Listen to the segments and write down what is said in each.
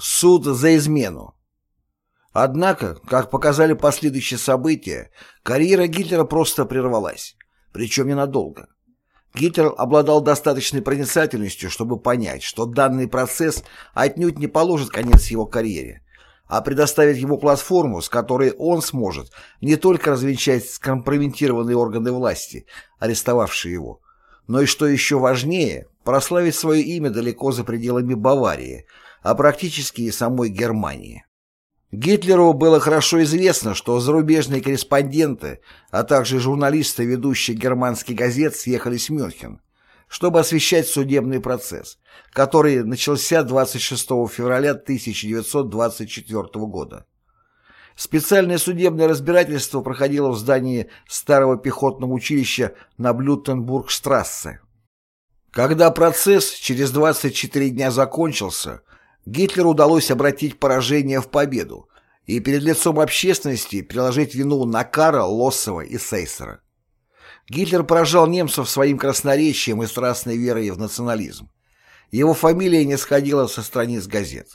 Суд за измену. Однако, как показали последующие события, карьера Гитлера просто прервалась, причем ненадолго. Гитлер обладал достаточной проницательностью, чтобы понять, что данный процесс отнюдь не положит конец его карьере, а предоставит ему платформу, с которой он сможет не только развенчать скомпрометированные органы власти, арестовавшие его, но и, что еще важнее, прославить свое имя далеко за пределами Баварии, а практически и самой Германии. Гитлеру было хорошо известно, что зарубежные корреспонденты, а также журналисты ведущих германских газет съехались в Мюнхен, чтобы освещать судебный процесс, который начался 26 февраля 1924 года. Специальное судебное разбирательство проходило в здании старого пехотного училища на Блютенбург-штрассе. Когда процесс через 24 дня закончился, Гитлеру удалось обратить поражение в победу и перед лицом общественности переложить вину на Кара, Лоссова и Сейсера. Гитлер поражал немцев своим красноречием и страстной верой в национализм. Его фамилия не сходила со страниц газет.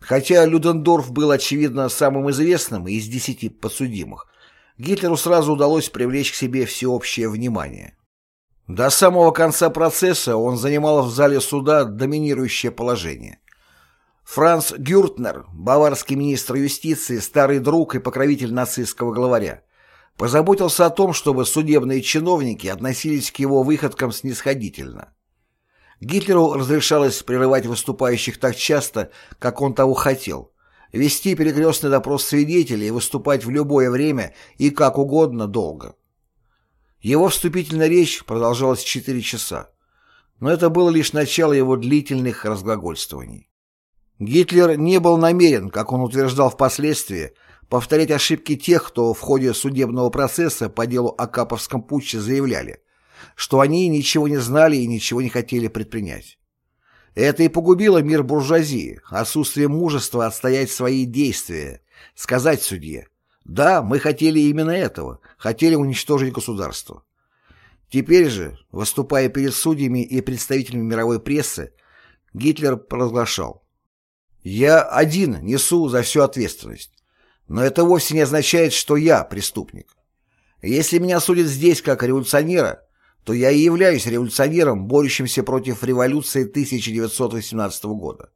Хотя Людендорф был, очевидно, самым известным из десяти подсудимых, Гитлеру сразу удалось привлечь к себе всеобщее внимание. До самого конца процесса он занимал в зале суда доминирующее положение. Франц Гюртнер, баварский министр юстиции, старый друг и покровитель нацистского главаря, позаботился о том, чтобы судебные чиновники относились к его выходкам снисходительно. Гитлеру разрешалось прерывать выступающих так часто, как он того хотел, вести перекрестный допрос свидетелей и выступать в любое время и как угодно долго. Его вступительная речь продолжалась 4 часа, но это было лишь начало его длительных разглагольствований. Гитлер не был намерен, как он утверждал впоследствии, повторять ошибки тех, кто в ходе судебного процесса по делу о Каповском путче заявляли, что они ничего не знали и ничего не хотели предпринять. Это и погубило мир буржуазии, отсутствие мужества отстоять свои действия, сказать судье, да, мы хотели именно этого, хотели уничтожить государство. Теперь же, выступая перед судьями и представителями мировой прессы, Гитлер провозглашал я один несу за всю ответственность. Но это вовсе не означает, что я преступник. Если меня судят здесь как революционера, то я и являюсь революционером, борющимся против революции 1918 года.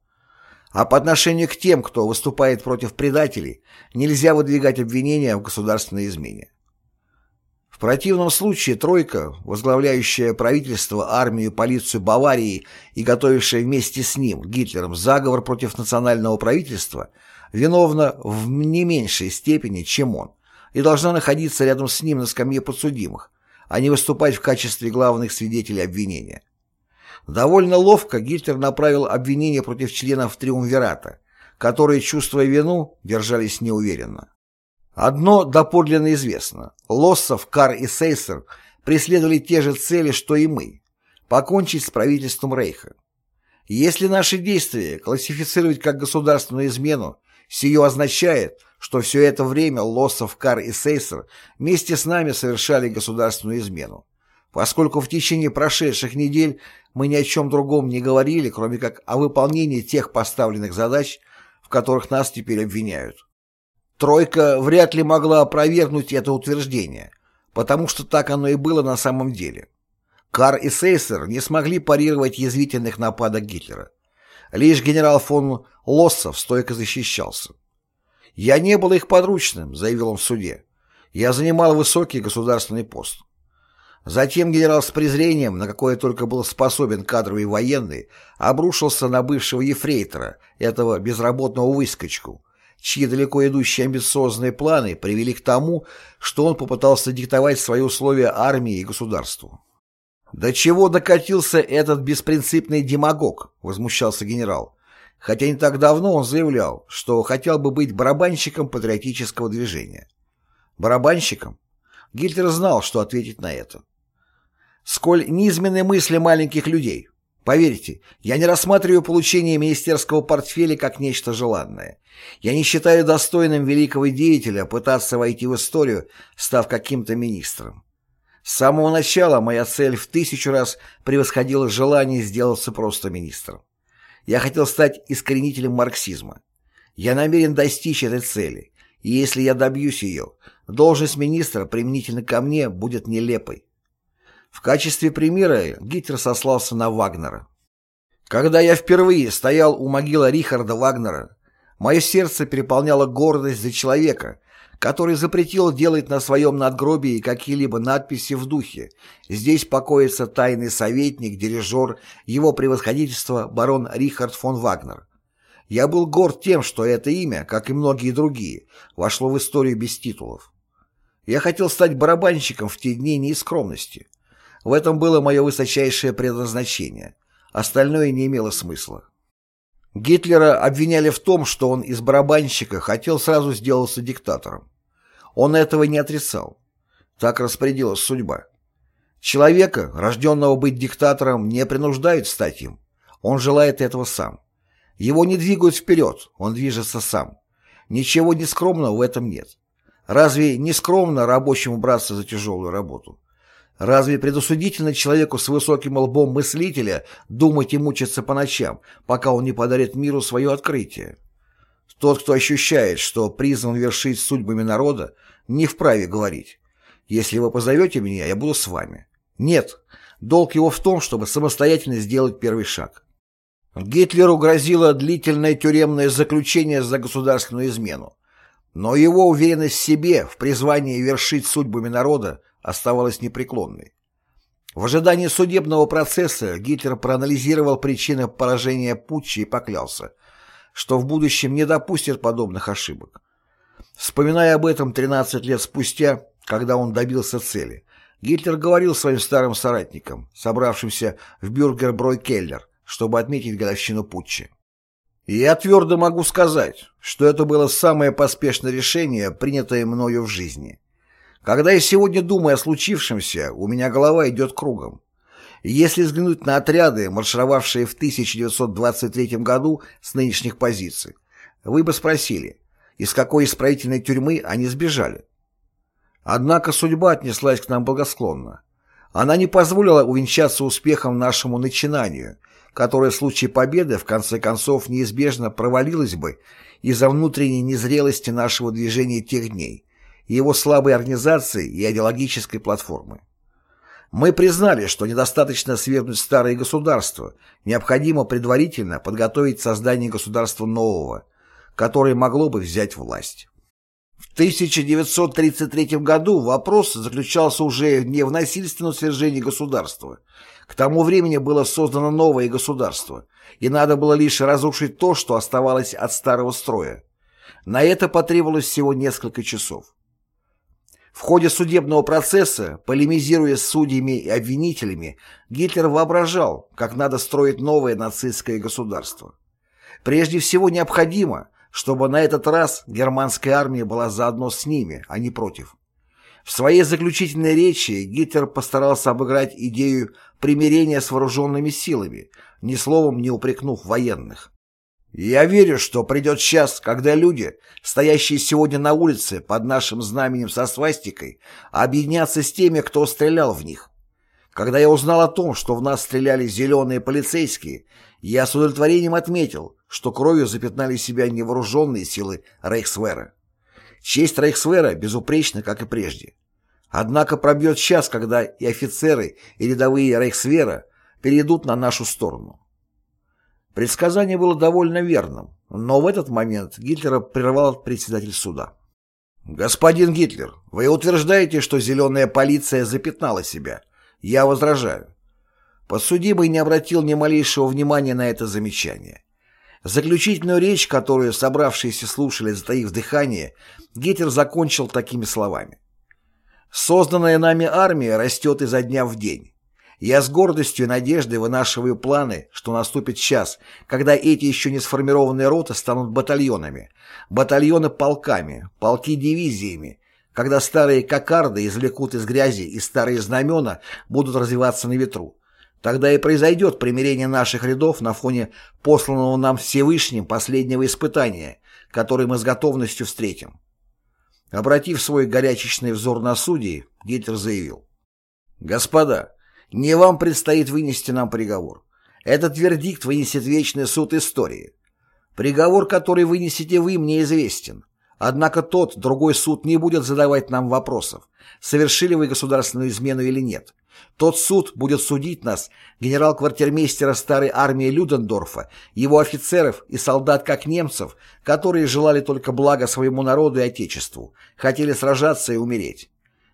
А по отношению к тем, кто выступает против предателей, нельзя выдвигать обвинения в государственной измене. Противном случае тройка, возглавляющая правительство, армию, полицию Баварии и готовившая вместе с ним, Гитлером, заговор против национального правительства, виновна в не меньшей степени, чем он, и должна находиться рядом с ним на скамье подсудимых, а не выступать в качестве главных свидетелей обвинения. Довольно ловко Гитлер направил обвинение против членов Триумвирата, которые, чувствуя вину, держались неуверенно. Одно доподлинно известно. Лоссов, Кар и Сейсер преследовали те же цели, что и мы – покончить с правительством Рейха. Если наши действия классифицировать как государственную измену, сие означает, что все это время Лоссов, Кар и Сейсер вместе с нами совершали государственную измену, поскольку в течение прошедших недель мы ни о чем другом не говорили, кроме как о выполнении тех поставленных задач, в которых нас теперь обвиняют. Тройка вряд ли могла опровергнуть это утверждение, потому что так оно и было на самом деле. Кар и Сейсер не смогли парировать язвительных нападок Гитлера. Лишь генерал фон Лоссов стойко защищался. «Я не был их подручным», — заявил он в суде. «Я занимал высокий государственный пост». Затем генерал с презрением, на какое только был способен кадровый военный, обрушился на бывшего ефрейтора, этого безработного выскочку, чьи далеко идущие амбициозные планы привели к тому, что он попытался диктовать свои условия армии и государству. «До чего докатился этот беспринципный демагог?» — возмущался генерал. Хотя не так давно он заявлял, что хотел бы быть барабанщиком патриотического движения. Барабанщиком? Гитлер знал, что ответить на это. Сколь низменны мысли маленьких людей. Поверьте, я не рассматриваю получение министерского портфеля как нечто желанное. Я не считаю достойным великого деятеля пытаться войти в историю, став каким-то министром. С самого начала моя цель в тысячу раз превосходила желание сделаться просто министром. Я хотел стать искоренителем марксизма. Я намерен достичь этой цели, и если я добьюсь ее, должность министра применительно ко мне будет нелепой. В качестве примера Гитлер сослался на Вагнера. Когда я впервые стоял у могилы Рихарда Вагнера, мое сердце переполняло гордость за человека, который запретил делать на своем надгробии какие-либо надписи в духе «Здесь покоится тайный советник, дирижер, его превосходительство барон Рихард фон Вагнер». Я был горд тем, что это имя, как и многие другие, вошло в историю без титулов. Я хотел стать барабанщиком в те дни не из скромности. В этом было мое высочайшее предназначение. Остальное не имело смысла. Гитлера обвиняли в том, что он из барабанщика хотел сразу сделаться диктатором. Он этого не отрицал. Так распорядилась судьба. Человека, рожденного быть диктатором, не принуждают стать им. Он желает этого сам. Его не двигают вперед, он движется сам. Ничего нескромного в этом нет. Разве не скромно рабочему браться за тяжелую работу? Разве предусудительно человеку с высоким лбом мыслителя думать и мучиться по ночам, пока он не подарит миру свое открытие? Тот, кто ощущает, что призван вершить судьбами народа, не вправе говорить «Если вы позовете меня, я буду с вами». Нет, долг его в том, чтобы самостоятельно сделать первый шаг. Гитлеру грозило длительное тюремное заключение за государственную измену, но его уверенность в себе, в призвании вершить судьбами народа, оставалась непреклонной. В ожидании судебного процесса Гитлер проанализировал причины поражения путча и поклялся, что в будущем не допустит подобных ошибок. Вспоминая об этом 13 лет спустя, когда он добился цели, Гитлер говорил своим старым соратникам, собравшимся в Бюргерброй-Келлер, чтобы отметить годовщину путча. Я твердо могу сказать, что это было самое поспешное решение, принятое мною в жизни. Когда я сегодня думаю о случившемся, у меня голова идет кругом. Если взглянуть на отряды, маршировавшие в 1923 году с нынешних позиций, вы бы спросили, из какой исправительной тюрьмы они сбежали. Однако судьба отнеслась к нам благосклонно. Она не позволила увенчаться успехом нашему начинанию, которое в случае победы в конце концов неизбежно провалилось бы из-за внутренней незрелости нашего движения тех дней, его слабой организации и идеологической платформы. Мы признали, что недостаточно свергнуть старые государства, необходимо предварительно подготовить создание государства нового, которое могло бы взять власть. В 1933 году вопрос заключался уже не в насильственном свержении государства. К тому времени было создано новое государство, и надо было лишь разрушить то, что оставалось от старого строя. На это потребовалось всего несколько часов. В ходе судебного процесса, полемизируя с судьями и обвинителями, Гитлер воображал, как надо строить новое нацистское государство. Прежде всего необходимо, чтобы на этот раз германская армия была заодно с ними, а не против. В своей заключительной речи Гитлер постарался обыграть идею примирения с вооруженными силами, ни словом не упрекнув военных. Я верю, что придет час, когда люди, стоящие сегодня на улице под нашим знаменем со свастикой, объединятся с теми, кто стрелял в них. Когда я узнал о том, что в нас стреляли зеленые полицейские, я с удовлетворением отметил, что кровью запятнали себя невооруженные силы Рейхсвера. Честь Рейхсвера безупречна, как и прежде. Однако пробьет час, когда и офицеры, и рядовые Рейхсвера перейдут на нашу сторону. Предсказание было довольно верным, но в этот момент Гитлера прервал председатель суда. «Господин Гитлер, вы утверждаете, что зеленая полиция запятнала себя. Я возражаю». Подсудимый не обратил ни малейшего внимания на это замечание. Заключительную речь, которую собравшиеся слушали, затаив дыхание, Гитлер закончил такими словами. «Созданная нами армия растет изо дня в день. Я с гордостью и надеждой вынашиваю планы, что наступит час, когда эти еще не сформированные роты станут батальонами, батальоны полками, полки дивизиями, когда старые кокарды извлекут из грязи и старые знамена будут развиваться на ветру. Тогда и произойдет примирение наших рядов на фоне посланного нам Всевышним последнего испытания, которое мы с готовностью встретим. Обратив свой горячечный взор на судей, Гитлер заявил. «Господа, не вам предстоит вынести нам приговор. Этот вердикт вынесет вечный суд истории. Приговор, который вынесете вы, мне известен. Однако тот, другой суд не будет задавать нам вопросов, совершили вы государственную измену или нет. Тот суд будет судить нас, генерал-квартирмейстера старой армии Людендорфа, его офицеров и солдат как немцев, которые желали только блага своему народу и отечеству, хотели сражаться и умереть.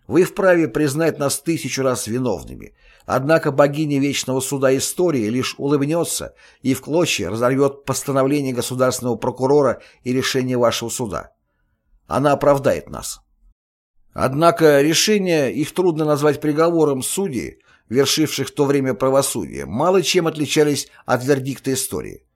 Вы вправе признать нас тысячу раз виновными, однако богиня Вечного Суда Истории лишь улыбнется и в клочья разорвет постановление государственного прокурора и решение вашего суда. Она оправдает нас. Однако решение их трудно назвать приговором судей, вершивших в то время правосудие, мало чем отличались от вердикта истории.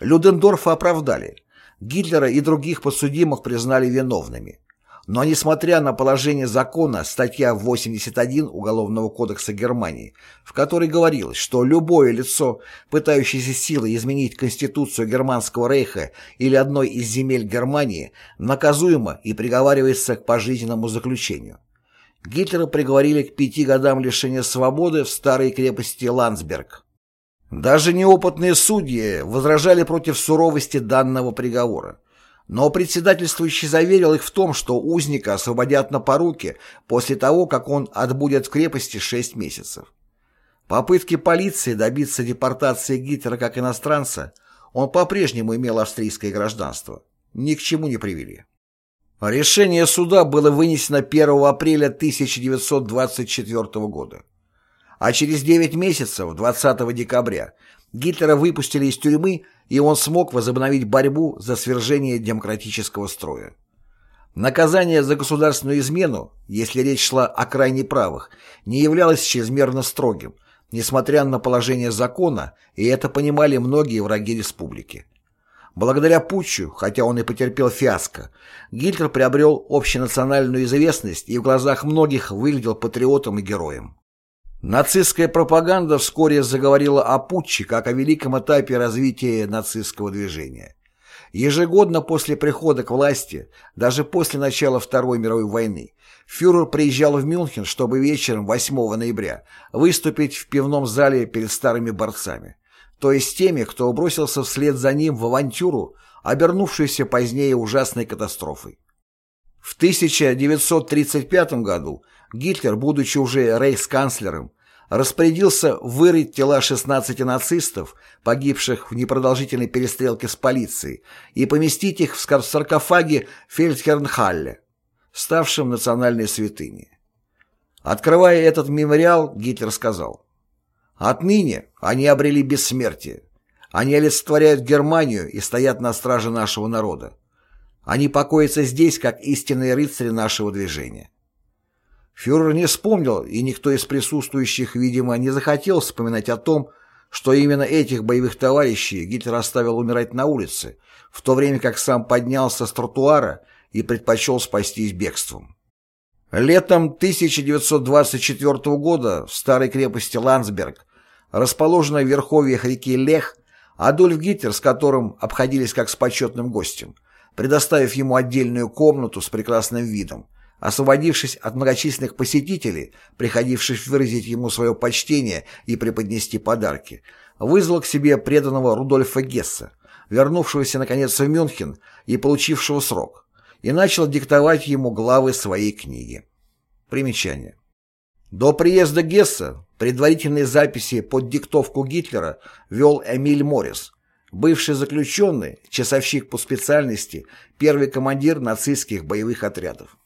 Людендорфа оправдали. Гитлера и других подсудимых признали виновными. Но несмотря на положение закона, статья 81 Уголовного кодекса Германии, в которой говорилось, что любое лицо, пытающееся силой изменить Конституцию Германского рейха или одной из земель Германии, наказуемо и приговаривается к пожизненному заключению. Гитлера приговорили к пяти годам лишения свободы в старой крепости Ландсберг. Даже неопытные судьи возражали против суровости данного приговора. Но председательствующий заверил их в том, что узника освободят на поруки после того, как он отбудет в крепости 6 месяцев. Попытки полиции добиться депортации Гитлера как иностранца, он по-прежнему имел австрийское гражданство, ни к чему не привели. Решение суда было вынесено 1 апреля 1924 года. А через 9 месяцев, 20 декабря, Гитлера выпустили из тюрьмы, и он смог возобновить борьбу за свержение демократического строя. Наказание за государственную измену, если речь шла о крайне правых, не являлось чрезмерно строгим, несмотря на положение закона, и это понимали многие враги республики. Благодаря путчу, хотя он и потерпел фиаско, Гитлер приобрел общенациональную известность и в глазах многих выглядел патриотом и героем. Нацистская пропаганда вскоре заговорила о путче как о великом этапе развития нацистского движения. Ежегодно после прихода к власти, даже после начала Второй мировой войны, фюрер приезжал в Мюнхен, чтобы вечером 8 ноября выступить в пивном зале перед старыми борцами, то есть теми, кто бросился вслед за ним в авантюру, обернувшуюся позднее ужасной катастрофой. В 1935 году Гитлер, будучи уже рейхсканцлером, распорядился вырыть тела 16 нацистов, погибших в непродолжительной перестрелке с полицией, и поместить их в саркофаге Фельдхернхалле, ставшем национальной святыней. Открывая этот мемориал, Гитлер сказал, «Отныне они обрели бессмертие. Они олицетворяют Германию и стоят на страже нашего народа. Они покоятся здесь, как истинные рыцари нашего движения». Фюрер не вспомнил, и никто из присутствующих, видимо, не захотел вспоминать о том, что именно этих боевых товарищей Гитлер оставил умирать на улице, в то время как сам поднялся с тротуара и предпочел спастись бегством. Летом 1924 года в старой крепости Ландсберг, расположенной в верховьях реки Лех, Адольф Гитлер, с которым обходились как с почетным гостем, предоставив ему отдельную комнату с прекрасным видом, Освободившись от многочисленных посетителей, приходивших выразить ему свое почтение и преподнести подарки, вызвал к себе преданного Рудольфа Гесса, вернувшегося наконец в Мюнхен и получившего срок, и начал диктовать ему главы своей книги. Примечание. До приезда Гесса предварительные записи под диктовку Гитлера вел Эмиль Моррис, бывший заключенный, часовщик по специальности, первый командир нацистских боевых отрядов.